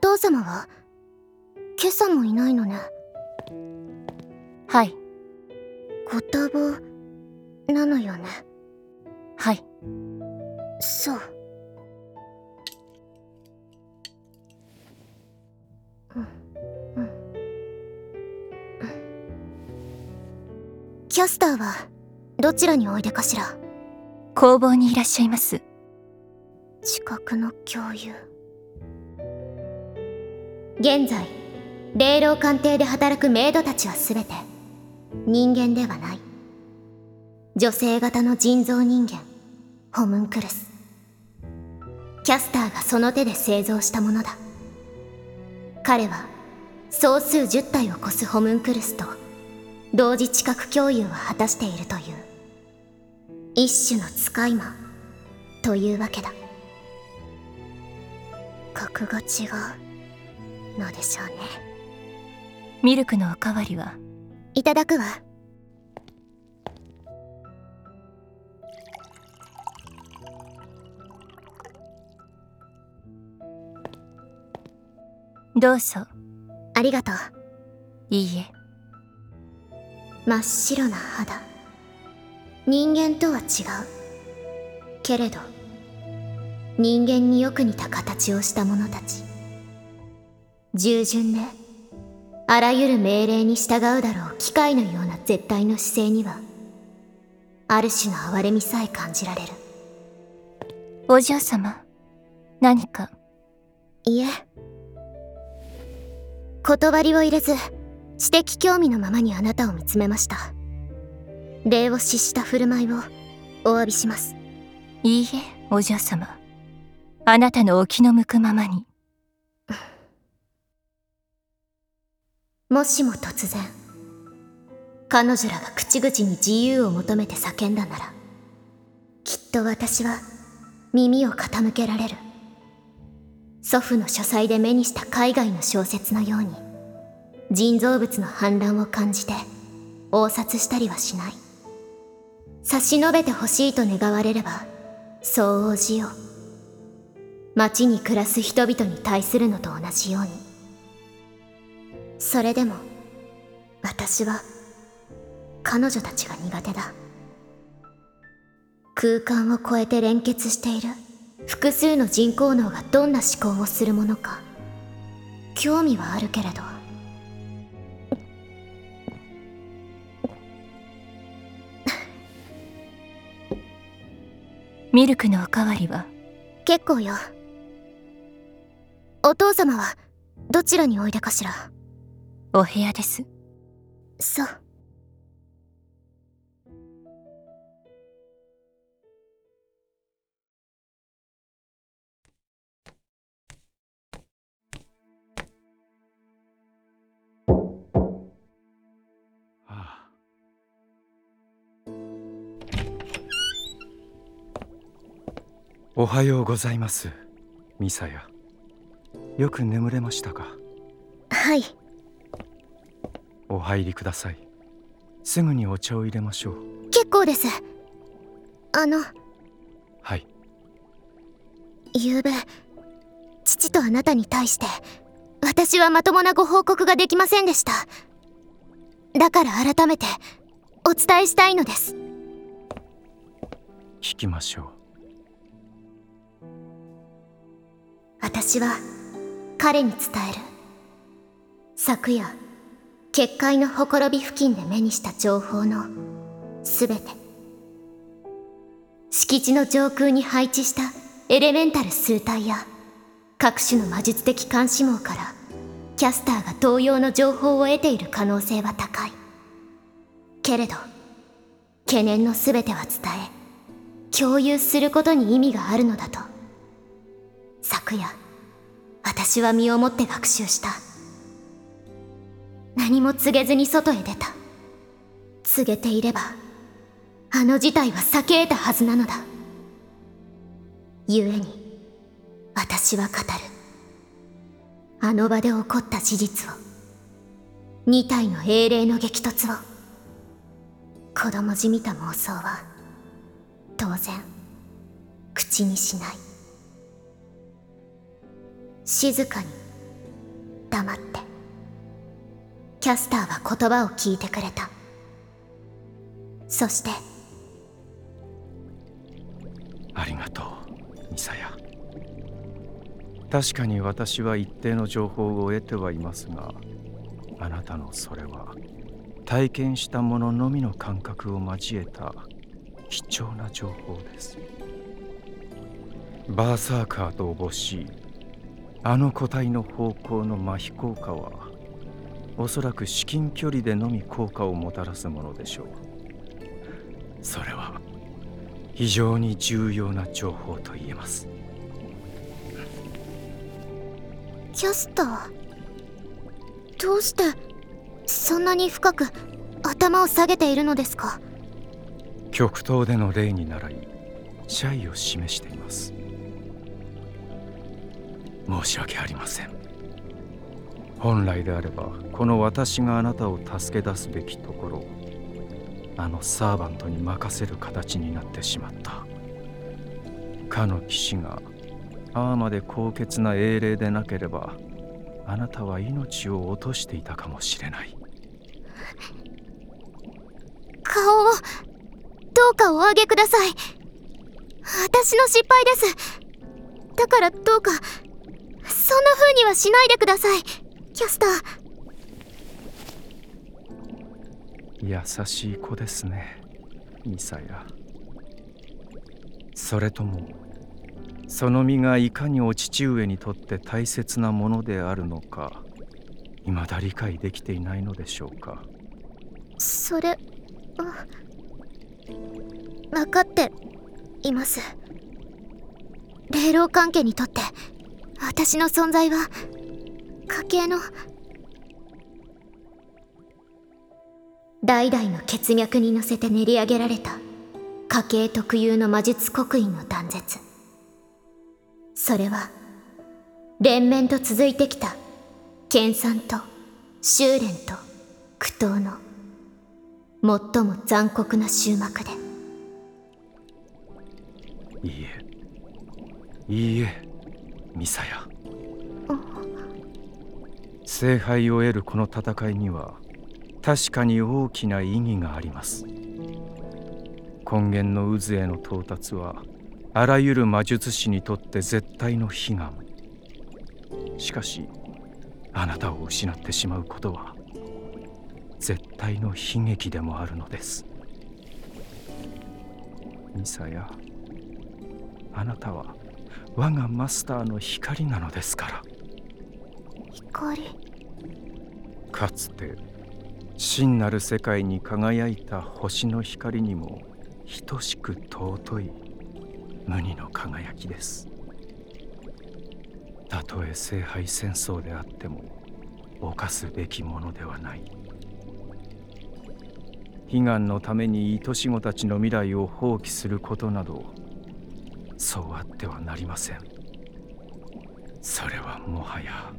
父様は？今朝もいないのね。はい。ご多忙なのよね。はい。そう。うんうん。キャスターはどちらにおいでかしら？工房にいらっしゃいます。近くの共有現在霊老鑑定で働くメイドたちは全て人間ではない。女性型の人造人間ホムンクルス。キャスターがその手で製造したものだ。彼は総数10体を超すホムンクルスと同時知覚共有を果たしているという。一種の使い魔というわけだ。格が違う。のでしょうね。ミルクのおかわりは？いただくわ。どうぞ。ありがとう。いいえ。真っ白な肌。人間とは違う。けれど人間によく似た形をした者たち従順であらゆる命令に従うだろう機械のような絶対の姿勢にはある種の哀れみさえ感じられる。お嬢様何か？いえ。断りを入れず知的興味のままにあなたを見つめました。礼を失した振る舞いをお詫びします。いいえお嬢様。あなたのお気の向くままにもしも突然彼女らが口々に自由を求めて叫んだならきっと私は耳を傾けられる。祖父の書斎で目にした海外の小説のように人造物の反乱を感じて応殺したりはしない。差し伸べてほしいと願われればそう応じよう。町に暮らす人々に対するのと同じように。それでも私は彼女たちが苦手だ。空間を超えて連結している。複数の人工脳がどんな思考をするものか。興味はあるけれど。ミルクのおかわりは？結構よ。お父様はどちらにおいでかしら？お部屋です。そう。ああ。おはようございますミサヤ。よく眠れましたか？はいお入りください。すぐにお茶を入れましょう。結構です。あの。はい。昨べ父とあなたに対して私はまともなご報告ができませんでした。だから改めてお伝えしたいのです。聞きましょう。私は彼に伝える。昨夜結界のほころび付近で目にした情報のすべて。敷地の上空に配置したエレメンタル数体や各種の魔術的監視網からキャスターが同様の情報を得ている可能性は高い。けれど懸念のすべては伝え共有することに意味があるのだと昨夜私は身をもって学習した。何も告げずに外へ出た。告げていればあの事態は避け得たはずなのだ。故に私は語る。あの場で起こった事実を二体の英霊の激突を子供じみた妄想は当然口にしない。静かに黙って。キャスターは言葉を聞いてくれた。そして。ありがとうミサヤ。確かに私は一定の情報を得てはいますがあなたのそれは体験したもののみの感覚を交えた貴重な情報です。バーサーカーとおぼしいあの個体の方向の麻痺効果はおそらく至近距離でのみ効果をもたらすものでしょう。それは非常に重要な情報と言えます。キャスター？どうしてそんなに深く頭を下げているのですか？極東での例に倣い謝意を示しています。申し訳ありません本来であればこの私があなたを助け出すべきところあのサーバントに任せる形になってしまった。かの騎士がああまで高潔な英霊でなければあなたは命を落としていたかもしれない。顔をどうかお上げください。私の失敗です。だからどうかそんな風にはしないでください。キャスター。優しい子ですねミサヤ。それともその身がいかにお父上にとって大切なものであるのか未だ理解できていないのでしょうか。それ分かっています。霊老関係にとって私の存在は家系の。代々の血脈に乗せて練り上げられた。家系特有の魔術刻印の断絶。それは連綿と続いてきた。研鑽と修練と苦闘の最も残酷な終幕で。いいえ。いいえミサヤ。聖杯を得るこの戦いには確かに大きな意義があります。根源の渦への到達はあらゆる魔術師にとって絶対の悲願。しかしあなたを失ってしまうことは絶対の悲劇でもあるのです。ミサヤあなたは我がマスターの光なのですから。光。かつて真なる世界に輝いた星の光にも等しく尊い無二の輝きです。たとえ聖杯戦争であっても犯すべきものではない。悲願のために愛し子たちの未来を放棄することなどそうあってはなりません。それはもはや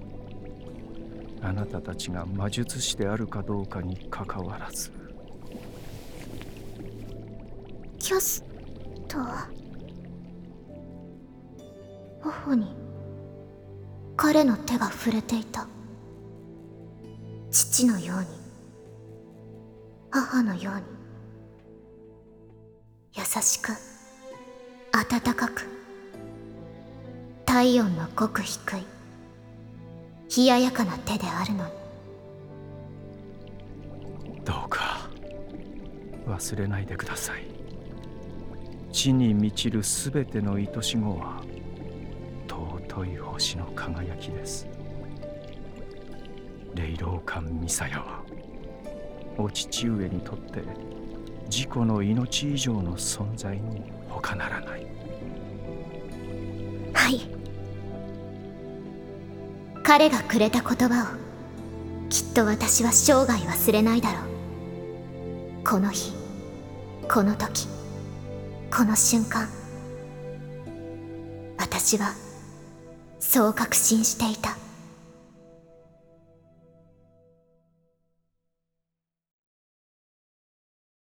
あなたたちが魔術師であるかどうかにかかわらず。キャスター頬に彼の手が触れていた。父のように母のように優しく暖かく体温のごく低い。冷ややかな手であるのに。どうか忘れないでください。地に満ちるすべての愛し子は尊い星の輝きです。霊老館ミサヤはお父上にとって自己の命以上の存在に他ならない。はい彼がくれた言葉をきっと私は生涯忘れないだろう。この日この時この瞬間私はそう確信していた。